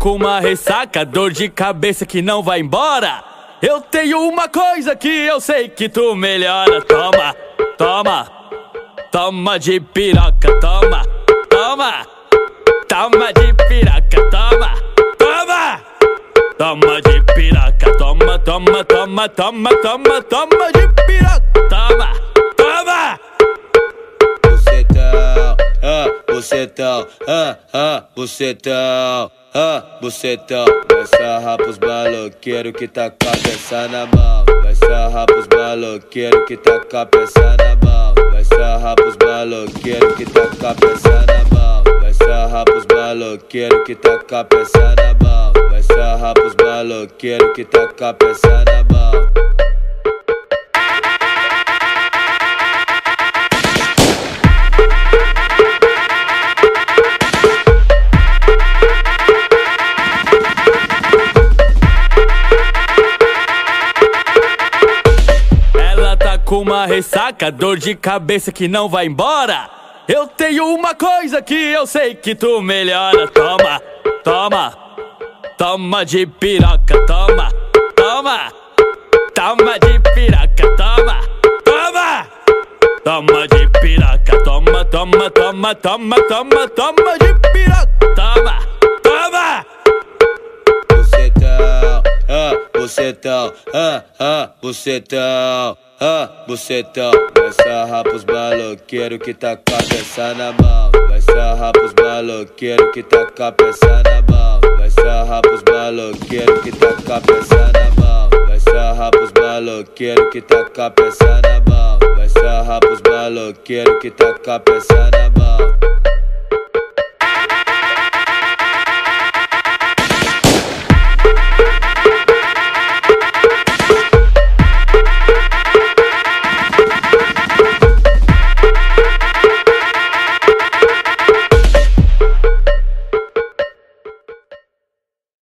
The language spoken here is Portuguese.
com uma ressaca, dor de cabeça que não vai embora. Eu tenho uma coisa que eu sei que tu melhora. Toma, toma, toma de piroca, toma, toma, toma de piroca, toma, toma, toma de piroca, toma, toma, toma, toma, toma, toma de piroca, toma, toma. Bucetão, ah, bucetão, ah, ah, bucetão, ah, bucetão. Vai sarrar pros baloqueiros que tá com a peça na mão. Vai sarrar pros baloqueiros que tá com a peça na mão. Vai sarrar pros baloqueiros que tá com a peça na mão. Vai sarrar pros baloqueiros que tá com a peça na mão. Vai sarrar pros baloqueiros que tá com a peça na mão. Uma ressaca, dor de cabeça que não vai embora. Eu tenho uma coisa que eu sei que tu melhora. Toma, toma, toma de piroca, toma, toma, toma de piroca, toma, toma, toma de piroca, toma, toma, toma, toma, toma, toma de piroca, toma, toma. Bucetão, ah, ah, bucetão, ah, bucetão. Vai sarrar pros baloqueiros que tá com a peça na mão. Vai sarrar pros baloqueiros que tá com a peça na mão. Vai sarrar pros baloqueiros que tá com a peça na mão. Vai sarrar pros baloqueiros que tá com a peça na mão. Vai sarrar pros baloqueiros que tá com a peça na mão.